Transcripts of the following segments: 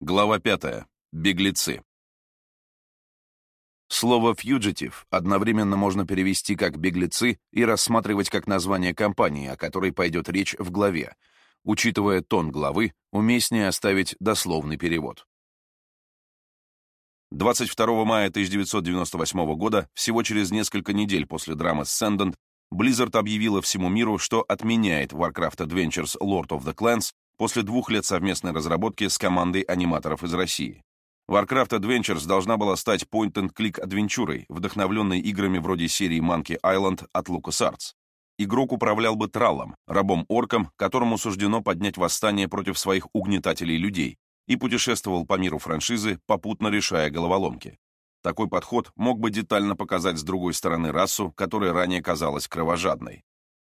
Глава 5. Беглецы. Слово «fugitive» одновременно можно перевести как «беглецы» и рассматривать как название компании, о которой пойдет речь в главе. Учитывая тон главы, уместнее оставить дословный перевод. 22 мая 1998 года, всего через несколько недель после драмы «Сендент», Blizzard объявила всему миру, что отменяет Warcraft Adventures Lord of the Clans после двух лет совместной разработки с командой аниматоров из России. Warcraft Adventures должна была стать point-and-click адвенчурой, вдохновленной играми вроде серии Monkey Island от LucasArts. Игрок управлял бы Траллом, рабом-орком, которому суждено поднять восстание против своих угнетателей людей, и путешествовал по миру франшизы, попутно решая головоломки. Такой подход мог бы детально показать с другой стороны расу, которая ранее казалась кровожадной.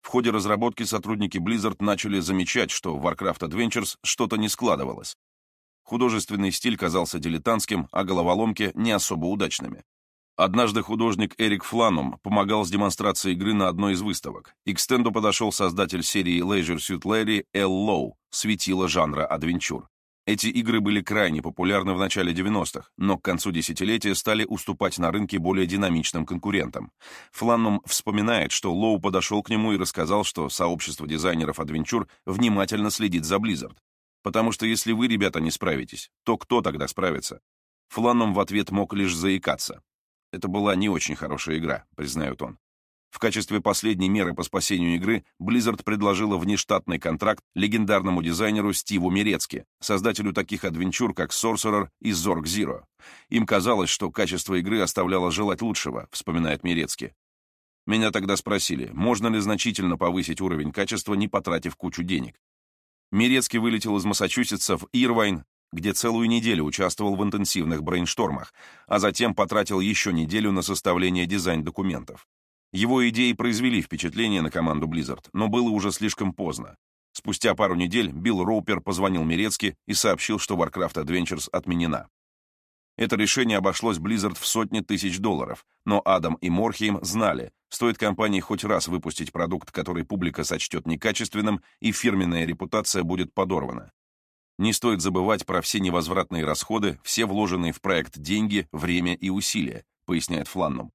В ходе разработки сотрудники Blizzard начали замечать, что в Warcraft Adventures что-то не складывалось. Художественный стиль казался дилетантским, а головоломки не особо удачными. Однажды художник Эрик Фланум помогал с демонстрацией игры на одной из выставок. И к стенду подошел создатель серии Leisure Suit Larry Эл Лоу, светило жанра адвенчур. Эти игры были крайне популярны в начале 90-х, но к концу десятилетия стали уступать на рынке более динамичным конкурентам. Фланнум вспоминает, что Лоу подошел к нему и рассказал, что сообщество дизайнеров адвенчур внимательно следит за Blizzard. Потому что если вы, ребята, не справитесь, то кто тогда справится? Фланнум в ответ мог лишь заикаться. Это была не очень хорошая игра, признает он. В качестве последней меры по спасению игры Blizzard предложила внештатный контракт легендарному дизайнеру Стиву Мирецки, создателю таких адвенчур, как Sorcerer и Zork Zero. Им казалось, что качество игры оставляло желать лучшего, вспоминает Мирецки. Меня тогда спросили, можно ли значительно повысить уровень качества, не потратив кучу денег. Мирецкий вылетел из Массачусетса в Ирвайн, где целую неделю участвовал в интенсивных брейнштормах, а затем потратил еще неделю на составление дизайн-документов. Его идеи произвели впечатление на команду Blizzard, но было уже слишком поздно. Спустя пару недель Билл Роупер позвонил Мирецки и сообщил, что Warcraft Adventures отменена. Это решение обошлось Blizzard в сотни тысяч долларов, но Адам и Морхейм знали, стоит компании хоть раз выпустить продукт, который публика сочтет некачественным, и фирменная репутация будет подорвана. Не стоит забывать про все невозвратные расходы, все вложенные в проект деньги, время и усилия, поясняет Фланнум.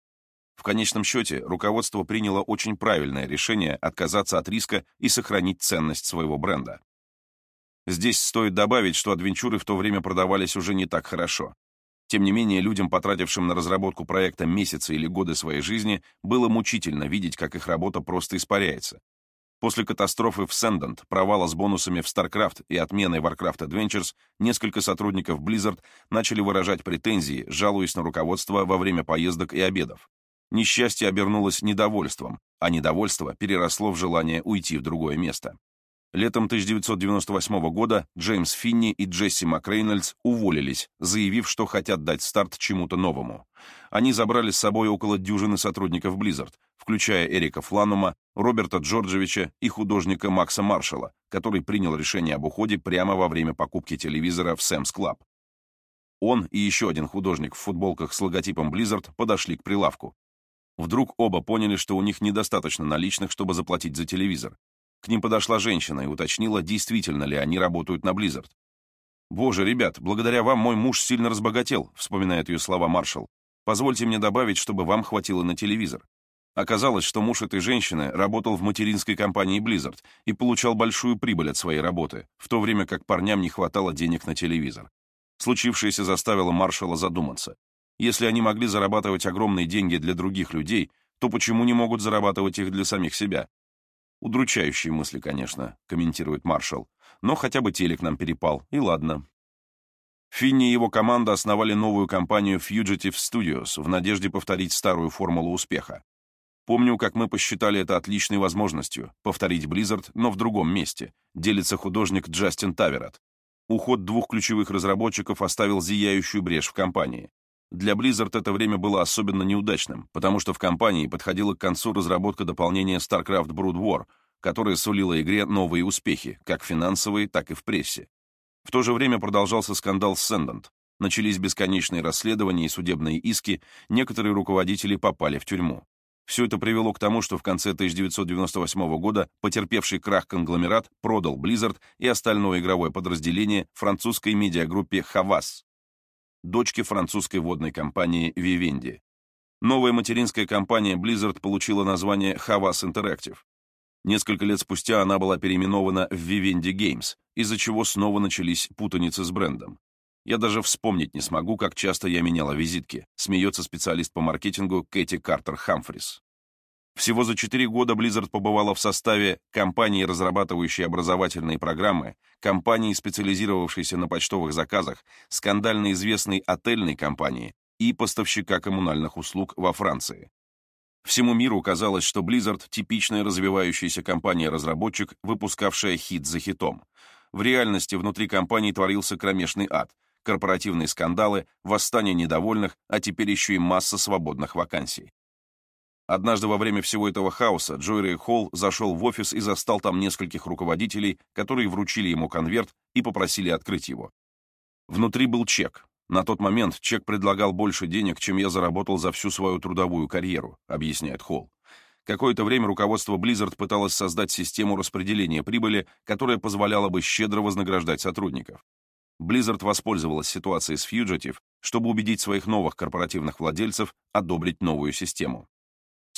В конечном счете, руководство приняло очень правильное решение отказаться от риска и сохранить ценность своего бренда. Здесь стоит добавить, что адвенчуры в то время продавались уже не так хорошо. Тем не менее, людям, потратившим на разработку проекта месяцы или годы своей жизни, было мучительно видеть, как их работа просто испаряется. После катастрофы в Cendant, провала с бонусами в StarCraft и отмены Warcraft Adventures, несколько сотрудников Blizzard начали выражать претензии, жалуясь на руководство во время поездок и обедов. Несчастье обернулось недовольством, а недовольство переросло в желание уйти в другое место. Летом 1998 года Джеймс Финни и Джесси МакРейнольдс уволились, заявив, что хотят дать старт чему-то новому. Они забрали с собой около дюжины сотрудников Blizzard, включая Эрика Фланума, Роберта Джорджевича и художника Макса Маршалла, который принял решение об уходе прямо во время покупки телевизора в Sam's Club. Он и еще один художник в футболках с логотипом Blizzard подошли к прилавку. Вдруг оба поняли, что у них недостаточно наличных, чтобы заплатить за телевизор. К ним подошла женщина и уточнила, действительно ли они работают на Blizzard. «Боже, ребят, благодаря вам мой муж сильно разбогател», — вспоминает ее слова маршал. «Позвольте мне добавить, чтобы вам хватило на телевизор». Оказалось, что муж этой женщины работал в материнской компании Blizzard и получал большую прибыль от своей работы, в то время как парням не хватало денег на телевизор. Случившееся заставило маршала задуматься. Если они могли зарабатывать огромные деньги для других людей, то почему не могут зарабатывать их для самих себя? Удручающие мысли, конечно, комментирует маршал. Но хотя бы телек нам перепал, и ладно. Финни и его команда основали новую компанию Fugitive Studios в надежде повторить старую формулу успеха. Помню, как мы посчитали это отличной возможностью — повторить Blizzard, но в другом месте, делится художник Джастин Таверат. Уход двух ключевых разработчиков оставил зияющую брешь в компании. Для Blizzard это время было особенно неудачным, потому что в компании подходила к концу разработка дополнения StarCraft Brood War, которое сулило игре новые успехи, как финансовые, так и в прессе. В то же время продолжался скандал с Sendant. Начались бесконечные расследования и судебные иски, некоторые руководители попали в тюрьму. Все это привело к тому, что в конце 1998 года потерпевший крах конгломерат продал Blizzard и остальное игровое подразделение французской медиагруппе Havas, дочке французской водной компании Vivendi. Новая материнская компания Blizzard получила название Havas Interactive. Несколько лет спустя она была переименована в Vivendi Games, из-за чего снова начались путаницы с брендом. Я даже вспомнить не смогу, как часто я меняла визитки, смеется специалист по маркетингу Кэти Картер Хамфрис. Всего за 4 года Blizzard побывала в составе компании, разрабатывающей образовательные программы, компании, специализировавшейся на почтовых заказах, скандально известной отельной компании и поставщика коммунальных услуг во Франции. Всему миру казалось, что Blizzard — типичная развивающаяся компания-разработчик, выпускавшая хит за хитом. В реальности внутри компании творился кромешный ад — корпоративные скандалы, восстание недовольных, а теперь еще и масса свободных вакансий. Однажды во время всего этого хаоса Джойрей Холл зашел в офис и застал там нескольких руководителей, которые вручили ему конверт и попросили открыть его. Внутри был чек. На тот момент чек предлагал больше денег, чем я заработал за всю свою трудовую карьеру, объясняет Холл. Какое-то время руководство Blizzard пыталось создать систему распределения прибыли, которая позволяла бы щедро вознаграждать сотрудников. Blizzard воспользовалась ситуацией с Fugitive, чтобы убедить своих новых корпоративных владельцев одобрить новую систему.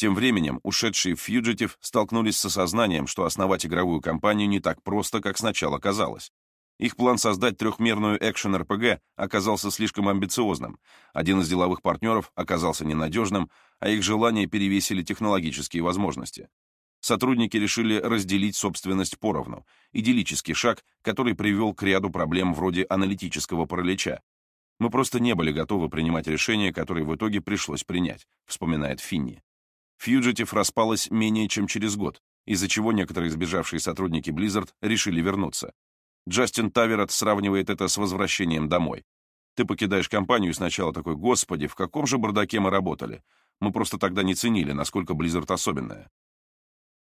Тем временем ушедшие в Fugitive столкнулись с осознанием, что основать игровую компанию не так просто, как сначала казалось. Их план создать трехмерную экшен-РПГ оказался слишком амбициозным, один из деловых партнеров оказался ненадежным, а их желания перевесили технологические возможности сотрудники решили разделить собственность поровну, идиллический шаг, который привел к ряду проблем вроде аналитического паралича. Мы просто не были готовы принимать решения, которые в итоге пришлось принять, вспоминает Финни. Фьюджитив распалась менее чем через год, из-за чего некоторые сбежавшие сотрудники Blizzard решили вернуться. Джастин Таверот сравнивает это с возвращением домой. Ты покидаешь компанию и сначала такой, господи, в каком же бардаке мы работали? Мы просто тогда не ценили, насколько Blizzard особенная.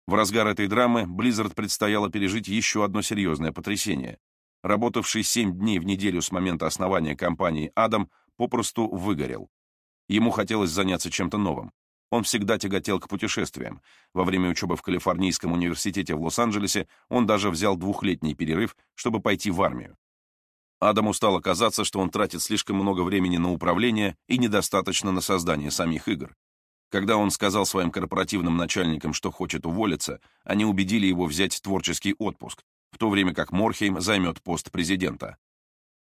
В разгар этой драмы Blizzard предстояло пережить еще одно серьезное потрясение. Работавший семь дней в неделю с момента основания компании Адам попросту выгорел. Ему хотелось заняться чем-то новым. Он всегда тяготел к путешествиям. Во время учебы в Калифорнийском университете в Лос-Анджелесе он даже взял двухлетний перерыв, чтобы пойти в армию. Адаму стало казаться, что он тратит слишком много времени на управление и недостаточно на создание самих игр. Когда он сказал своим корпоративным начальникам, что хочет уволиться, они убедили его взять творческий отпуск, в то время как Морхейм займет пост президента.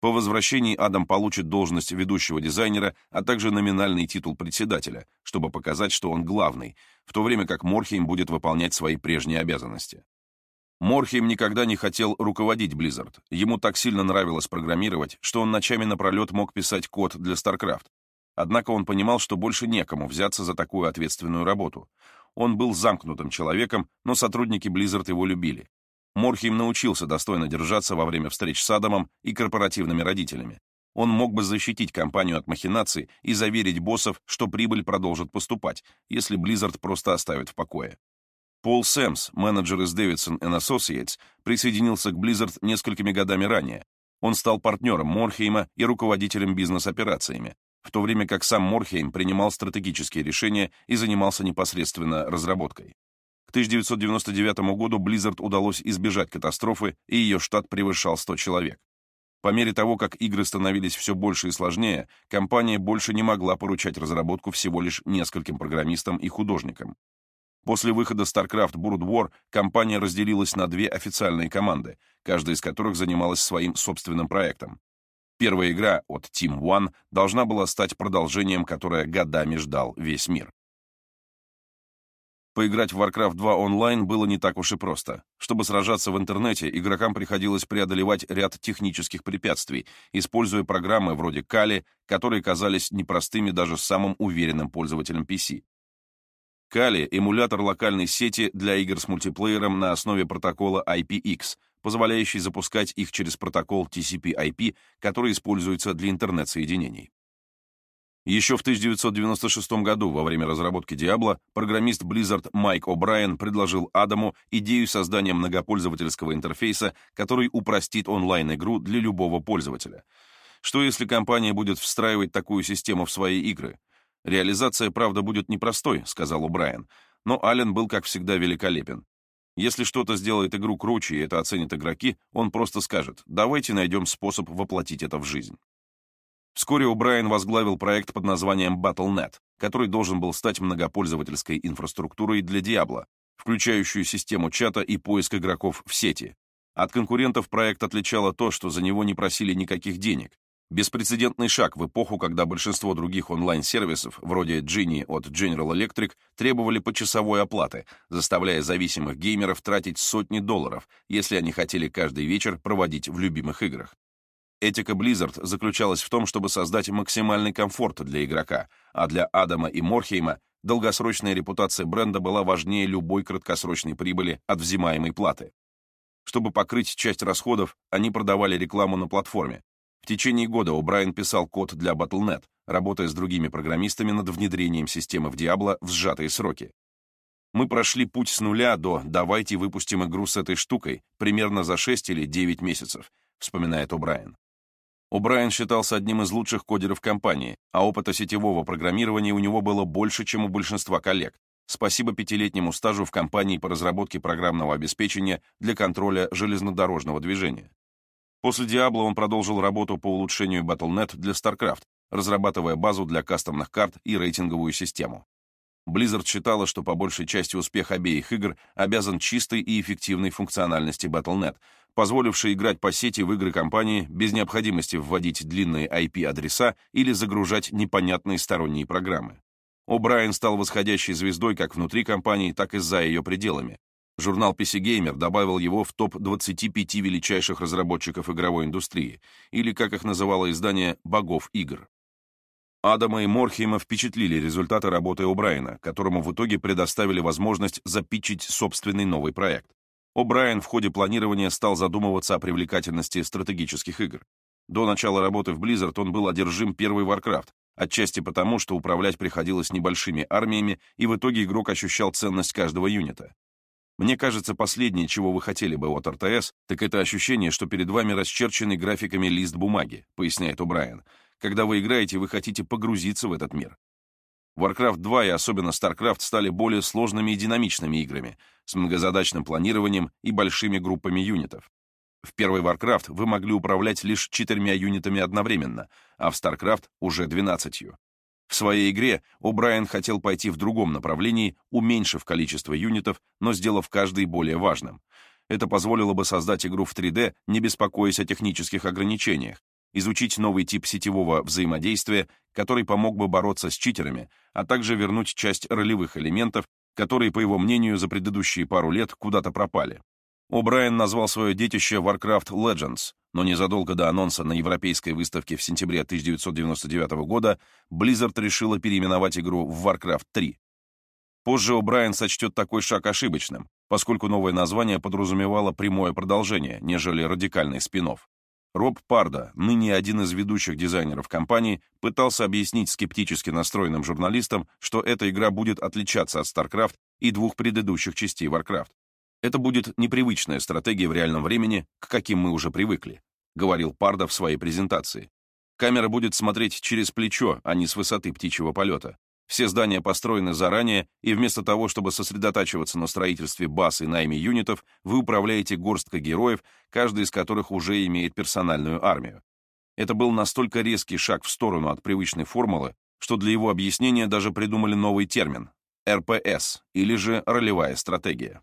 По возвращении Адам получит должность ведущего дизайнера, а также номинальный титул председателя, чтобы показать, что он главный, в то время как Морхейм будет выполнять свои прежние обязанности. Морхейм никогда не хотел руководить Blizzard. Ему так сильно нравилось программировать, что он ночами напролет мог писать код для StarCraft, Однако он понимал, что больше некому взяться за такую ответственную работу. Он был замкнутым человеком, но сотрудники Blizzard его любили. Морхейм научился достойно держаться во время встреч с Адамом и корпоративными родителями. Он мог бы защитить компанию от махинаций и заверить боссов, что прибыль продолжит поступать, если Blizzard просто оставит в покое. Пол Сэмс, менеджер из Davidson Associates, присоединился к Blizzard несколькими годами ранее. Он стал партнером Морхейма и руководителем бизнес-операциями, в то время как сам Морхейм принимал стратегические решения и занимался непосредственно разработкой. К 1999 году Blizzard удалось избежать катастрофы, и ее штат превышал 100 человек. По мере того, как игры становились все больше и сложнее, компания больше не могла поручать разработку всего лишь нескольким программистам и художникам. После выхода StarCraft Brood War компания разделилась на две официальные команды, каждая из которых занималась своим собственным проектом. Первая игра от Team One должна была стать продолжением, которое годами ждал весь мир. Поиграть в Warcraft 2 онлайн было не так уж и просто. Чтобы сражаться в интернете, игрокам приходилось преодолевать ряд технических препятствий, используя программы вроде Kali, которые казались непростыми даже самым уверенным пользователям PC. Kali — эмулятор локальной сети для игр с мультиплеером на основе протокола IPX — позволяющий запускать их через протокол TCP/IP, который используется для интернет-соединений. Еще в 1996 году, во время разработки Diablo, программист Blizzard Майк О'Брайен предложил Адаму идею создания многопользовательского интерфейса, который упростит онлайн-игру для любого пользователя. Что если компания будет встраивать такую систему в свои игры? «Реализация, правда, будет непростой», — сказал О'Брайен, но Аллен был, как всегда, великолепен. Если что-то сделает игру круче, и это оценят игроки, он просто скажет «давайте найдем способ воплотить это в жизнь». Вскоре О'Брайен возглавил проект под названием Battle.net, который должен был стать многопользовательской инфраструктурой для Diablo, включающую систему чата и поиск игроков в сети. От конкурентов проект отличало то, что за него не просили никаких денег, Беспрецедентный шаг в эпоху, когда большинство других онлайн-сервисов, вроде Genie от General Electric, требовали почасовой оплаты, заставляя зависимых геймеров тратить сотни долларов, если они хотели каждый вечер проводить в любимых играх. Этика Blizzard заключалась в том, чтобы создать максимальный комфорт для игрока, а для Адама и Морхейма долгосрочная репутация бренда была важнее любой краткосрочной прибыли от взимаемой платы. Чтобы покрыть часть расходов, они продавали рекламу на платформе, в течение года О'Брайен писал код для Battle.net, работая с другими программистами над внедрением системы в Diablo в сжатые сроки. Мы прошли путь с нуля до «давайте выпустим игру с этой штукой» примерно за 6 или 9 месяцев, вспоминает О'Брайен. О'Брайен считался одним из лучших кодеров компании, а опыта сетевого программирования у него было больше, чем у большинства коллег. Спасибо пятилетнему стажу в компании по разработке программного обеспечения для контроля железнодорожного движения. После Diablo он продолжил работу по улучшению Battle.net для StarCraft, разрабатывая базу для кастомных карт и рейтинговую систему. Blizzard считала, что по большей части успех обеих игр обязан чистой и эффективной функциональности Battle.net, позволившей играть по сети в игры компании без необходимости вводить длинные IP-адреса или загружать непонятные сторонние программы. О'Брайен стал восходящей звездой как внутри компании, так и за ее пределами, Журнал PC Gamer добавил его в топ-25 величайших разработчиков игровой индустрии, или, как их называло издание, «богов игр». Адама и Морхейма впечатлили результаты работы О'Брайена, которому в итоге предоставили возможность запичить собственный новый проект. О'Брайен в ходе планирования стал задумываться о привлекательности стратегических игр. До начала работы в Blizzard он был одержим первый Warcraft, отчасти потому, что управлять приходилось небольшими армиями, и в итоге игрок ощущал ценность каждого юнита. Мне кажется, последнее, чего вы хотели бы от РТС, так это ощущение, что перед вами расчерченный графиками лист бумаги, поясняет О'Брайен. Когда вы играете, вы хотите погрузиться в этот мир. Warcraft 2 и особенно StarCraft стали более сложными и динамичными играми, с многозадачным планированием и большими группами юнитов. В первый Warcraft вы могли управлять лишь четырьмя юнитами одновременно, а в StarCraft уже двенадцатью. В своей игре О'Брайен хотел пойти в другом направлении, уменьшив количество юнитов, но сделав каждый более важным. Это позволило бы создать игру в 3D, не беспокоясь о технических ограничениях, изучить новый тип сетевого взаимодействия, который помог бы бороться с читерами, а также вернуть часть ролевых элементов, которые, по его мнению, за предыдущие пару лет куда-то пропали. О'Брайен назвал свое детище Warcraft Legends, но незадолго до анонса на европейской выставке в сентябре 1999 года Blizzard решила переименовать игру в Warcraft 3. Позже О'Брайен сочтет такой шаг ошибочным, поскольку новое название подразумевало прямое продолжение, нежели радикальный спин -офф. Роб Парда, ныне один из ведущих дизайнеров компании, пытался объяснить скептически настроенным журналистам, что эта игра будет отличаться от StarCraft и двух предыдущих частей Warcraft. Это будет непривычная стратегия в реальном времени, к каким мы уже привыкли, говорил Парда в своей презентации. Камера будет смотреть через плечо, а не с высоты птичьего полета. Все здания построены заранее, и вместо того, чтобы сосредотачиваться на строительстве баз и найме юнитов, вы управляете горсткой героев, каждый из которых уже имеет персональную армию. Это был настолько резкий шаг в сторону от привычной формулы, что для его объяснения даже придумали новый термин — РПС, или же ролевая стратегия.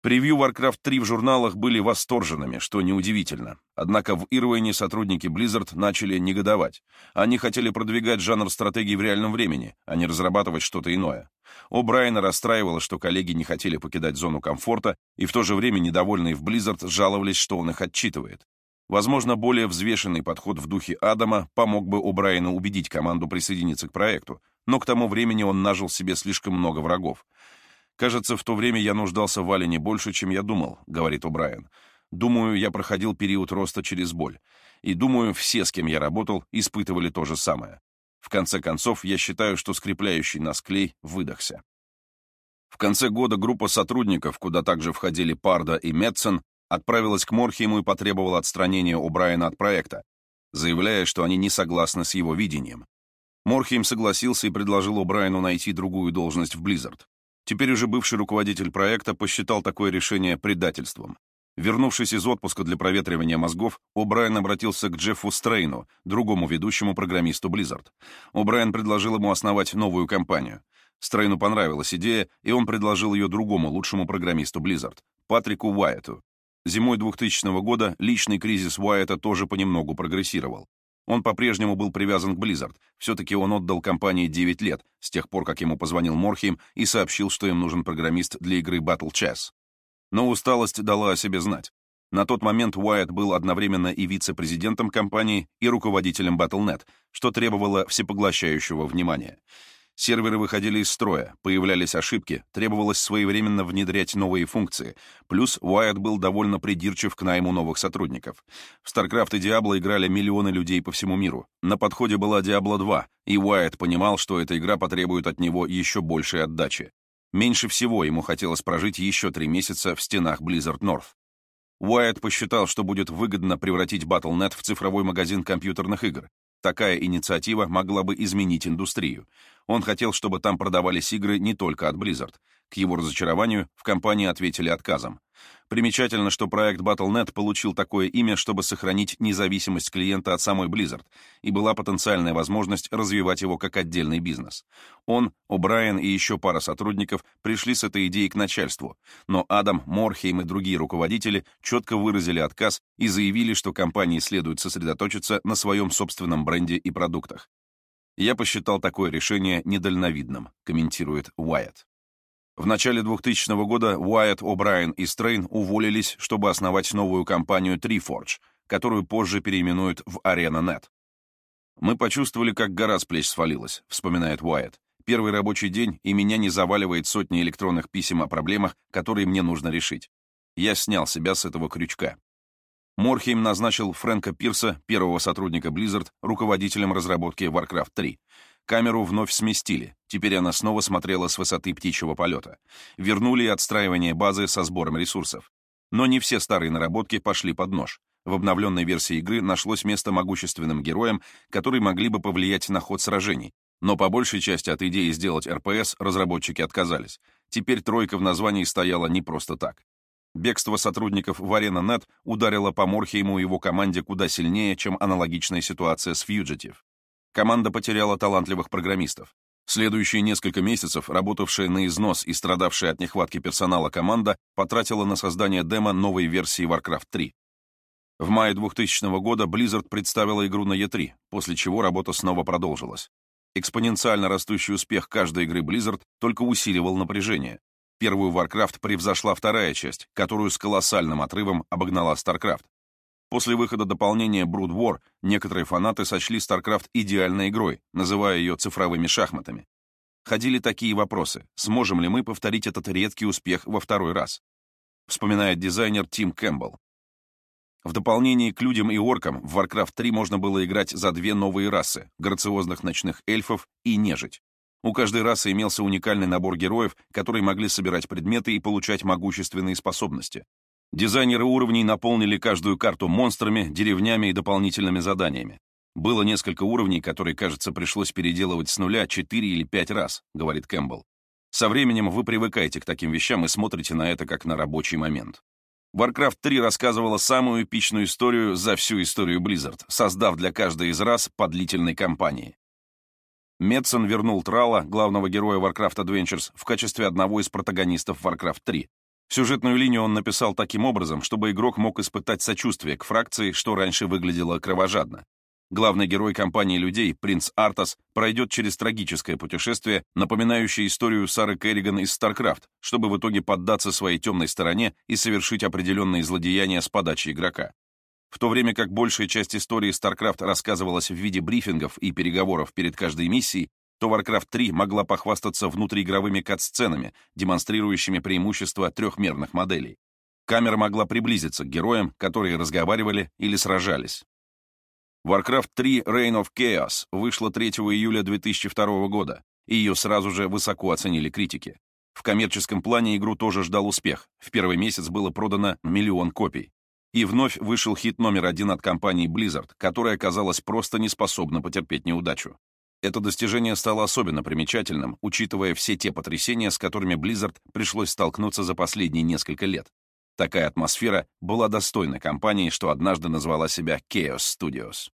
Превью Warcraft 3 в журналах были восторженными, что неудивительно. Однако в Ирвайне сотрудники Blizzard начали негодовать. Они хотели продвигать жанр стратегии в реальном времени, а не разрабатывать что-то иное. О Брайана расстраивало, что коллеги не хотели покидать зону комфорта, и в то же время недовольные в Blizzard жаловались, что он их отчитывает. Возможно, более взвешенный подход в духе Адама помог бы О'Брайену убедить команду присоединиться к проекту, но к тому времени он нажил себе слишком много врагов. «Кажется, в то время я нуждался в Алине больше, чем я думал», — говорит О'Брайен. «Думаю, я проходил период роста через боль. И думаю, все, с кем я работал, испытывали то же самое. В конце концов, я считаю, что скрепляющий нас клей выдохся». В конце года группа сотрудников, куда также входили Парда и Метсон, отправилась к Морхейму и потребовала отстранения О'Брайена от проекта, заявляя, что они не согласны с его видением. Морхейм согласился и предложил О'Брайену найти другую должность в Blizzard. Теперь уже бывший руководитель проекта посчитал такое решение предательством. Вернувшись из отпуска для проветривания мозгов, О'Брайен обратился к Джеффу Стрейну, другому ведущему программисту Blizzard. О'Брайен предложил ему основать новую компанию. Стрейну понравилась идея, и он предложил ее другому лучшему программисту Blizzard, Патрику Уайету. Зимой 2000 года личный кризис Уайета тоже понемногу прогрессировал. Он по-прежнему был привязан к Blizzard. Все-таки он отдал компании 9 лет, с тех пор, как ему позвонил Морхейм и сообщил, что им нужен программист для игры Battle Chess. Но усталость дала о себе знать. На тот момент Уайт был одновременно и вице-президентом компании, и руководителем Battle.net, что требовало всепоглощающего внимания. Серверы выходили из строя, появлялись ошибки, требовалось своевременно внедрять новые функции. Плюс Уайт был довольно придирчив к найму новых сотрудников. В StarCraft и Diablo играли миллионы людей по всему миру. На подходе была Diablo 2, и Уайт понимал, что эта игра потребует от него еще большей отдачи. Меньше всего ему хотелось прожить еще три месяца в стенах Blizzard North. Уайт посчитал, что будет выгодно превратить Battle.net в цифровой магазин компьютерных игр. Такая инициатива могла бы изменить индустрию. Он хотел, чтобы там продавались игры не только от Blizzard. К его разочарованию в компании ответили отказом. Примечательно, что проект Battle.net получил такое имя, чтобы сохранить независимость клиента от самой Blizzard, и была потенциальная возможность развивать его как отдельный бизнес. Он, О'Брайен и еще пара сотрудников пришли с этой идеей к начальству, но Адам, Морхейм и другие руководители четко выразили отказ и заявили, что компании следует сосредоточиться на своем собственном бренде и продуктах. Я посчитал такое решение недальновидным, комментирует Уайт. В начале 2000 года Уайт, О'Брайен и Стрейн уволились, чтобы основать новую компанию Treeforge, которую позже переименуют в ArenaNet. «Мы почувствовали, как гора с плеч свалилась», — вспоминает Уайт. «Первый рабочий день, и меня не заваливает сотни электронных писем о проблемах, которые мне нужно решить. Я снял себя с этого крючка». Морхейм назначил Фрэнка Пирса, первого сотрудника Blizzard, руководителем разработки Warcraft 3. Камеру вновь сместили, теперь она снова смотрела с высоты птичьего полета. Вернули отстраивание базы со сбором ресурсов. Но не все старые наработки пошли под нож. В обновленной версии игры нашлось место могущественным героям, которые могли бы повлиять на ход сражений. Но по большей части от идеи сделать РПС разработчики отказались. Теперь тройка в названии стояла не просто так. Бегство сотрудников в Arena.net ударило по Морхейму и его команде куда сильнее, чем аналогичная ситуация с Fugitive. Команда потеряла талантливых программистов. Следующие несколько месяцев работавшая на износ и страдавшая от нехватки персонала команда потратила на создание демо новой версии Warcraft 3. В мае 2000 года Blizzard представила игру на E3, после чего работа снова продолжилась. Экспоненциально растущий успех каждой игры Blizzard только усиливал напряжение. Первую Warcraft превзошла вторая часть, которую с колоссальным отрывом обогнала StarCraft. После выхода дополнения Brood War некоторые фанаты сочли StarCraft идеальной игрой, называя ее цифровыми шахматами. Ходили такие вопросы, сможем ли мы повторить этот редкий успех во второй раз? Вспоминает дизайнер Тим Кэмпбелл. В дополнение к людям и оркам в Warcraft 3 можно было играть за две новые расы — грациозных ночных эльфов и нежить. У каждой расы имелся уникальный набор героев, которые могли собирать предметы и получать могущественные способности. Дизайнеры уровней наполнили каждую карту монстрами, деревнями и дополнительными заданиями. Было несколько уровней, которые, кажется, пришлось переделывать с нуля 4 или 5 раз, говорит Кэмпбелл. Со временем вы привыкаете к таким вещам и смотрите на это как на рабочий момент. Warcraft 3 рассказывала самую эпичную историю за всю историю Blizzard, создав для каждой из рас по длительной кампании. Метсон вернул Трала, главного героя Warcraft Adventures, в качестве одного из протагонистов Warcraft 3. Сюжетную линию он написал таким образом, чтобы игрок мог испытать сочувствие к фракции, что раньше выглядело кровожадно. Главный герой компании людей, принц Артас, пройдет через трагическое путешествие, напоминающее историю Сары Керриган из StarCraft, чтобы в итоге поддаться своей темной стороне и совершить определенные злодеяния с подачи игрока. В то время как большая часть истории StarCraft рассказывалась в виде брифингов и переговоров перед каждой миссией, то Warcraft 3 могла похвастаться внутриигровыми кат-сценами, демонстрирующими преимущества трехмерных моделей. Камера могла приблизиться к героям, которые разговаривали или сражались. Warcraft 3 Reign of Chaos вышла 3 июля 2002 года, и ее сразу же высоко оценили критики. В коммерческом плане игру тоже ждал успех. В первый месяц было продано миллион копий. И вновь вышел хит номер один от компании Blizzard, которая оказалась просто не способна потерпеть неудачу. Это достижение стало особенно примечательным, учитывая все те потрясения, с которыми Blizzard пришлось столкнуться за последние несколько лет. Такая атмосфера была достойна компании, что однажды назвала себя Chaos Studios.